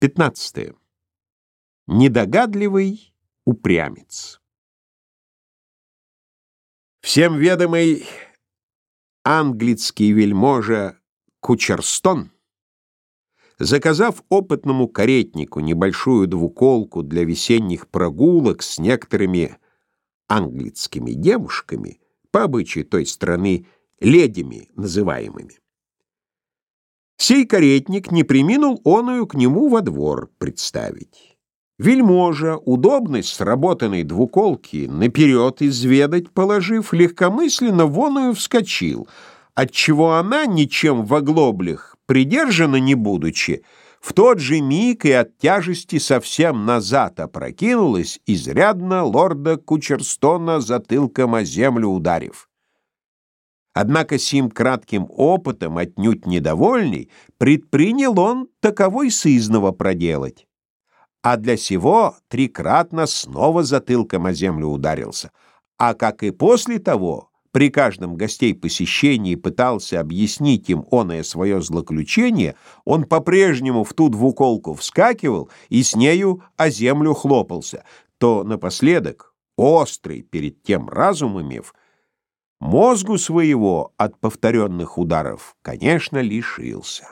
15. Недогадливый упрямец. Всем ведомый английский вельможа Кучерстон, заказав опытному каретнику небольшую двуколку для весенних прогулок с некоторыми английскими девушками, по обычаю той страны ледями называемыми, Сей каретник не приминул оную к нему во двор представить. Вельможа, удобность сработанной двуколки наперед изведать положив, легкомысленно воную вскочил, отчего она, ничем в оглоблях придержана не будучи, в тот же миг и от тяжести совсем назад опрокинулась, изрядно лорда Кучерстона затылком о землю ударив. Однако сим кратким опытом, отнюдь недовольный, предпринял он таковой сызново проделать. А для сего трикратно снова затылком о землю ударился. А как и после того, при каждом гостей посещении пытался объяснить им оное свое злоключение, он по-прежнему в ту двуколку вскакивал и с нею о землю хлопался, то напоследок, острый перед тем разум имев, Мозгу своего от повторенных ударов, конечно, лишился.